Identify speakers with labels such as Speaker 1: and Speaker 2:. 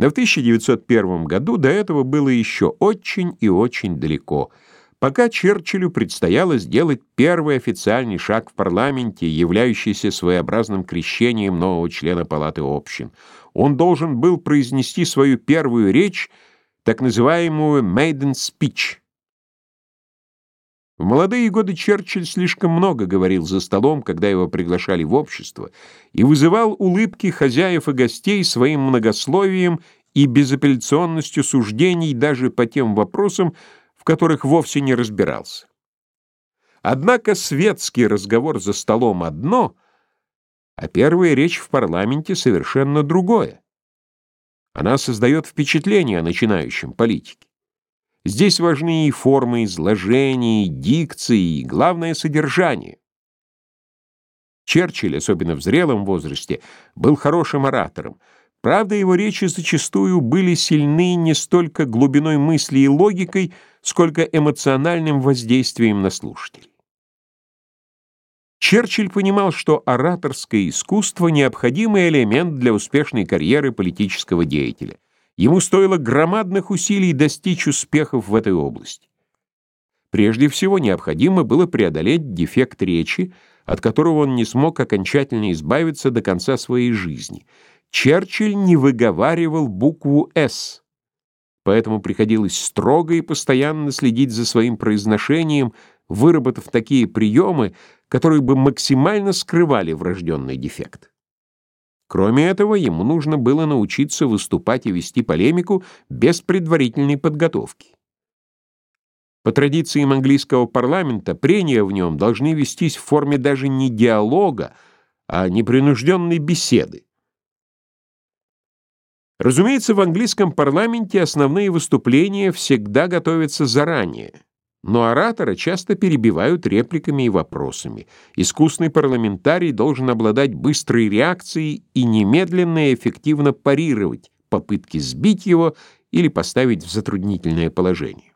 Speaker 1: Но в 1901 году до этого было еще очень и очень далеко, пока Черчиллю предстояло сделать первый официальный шаг в парламенте, являющийся своеобразным крещением нового члена Палаты общин. Он должен был произнести свою первую речь, так называемую «maiden speech», в молодые годы Черчилль слишком много говорил за столом, когда его приглашали в общество, и вызывал улыбки хозяев и гостей своим многословием и безапелляционностью суждений даже по тем вопросам, в которых вовсе не разбирался. Однако светский разговор за столом одно, а первая речь в парламенте совершенно другое. Она создает впечатление о начинающем политике. Здесь важны и формы изложения, и дикции, и главное — содержание. Черчилль, особенно в зрелом возрасте, был хорошим оратором. Правда, его речи зачастую были сильны не столько глубиной мысли и логикой, сколько эмоциональным воздействием на слушателей. Черчилль понимал, что ораторское искусство — необходимый элемент для успешной карьеры политического деятеля — Ему стоило громадных усилий достичь успехов в этой области. Прежде всего, необходимо было преодолеть дефект речи, от которого он не смог окончательно избавиться до конца своей жизни. Черчилль не выговаривал букву «С», поэтому приходилось строго и постоянно следить за своим произношением, выработав такие приемы, которые бы максимально скрывали врожденный дефект. Кроме этого, ему нужно было научиться выступать и вести полемику без предварительной подготовки. По традициям английского парламента, прения в нем должны вестись в форме даже не диалога, а непринужденной беседы. Разумеется, в английском парламенте основные выступления всегда готовятся заранее. Но оратора часто перебивают репликами и вопросами. Искусный парламентарий должен обладать быстрой реакцией и немедленно и эффективно парировать попытки сбить его или поставить в затруднительное положение.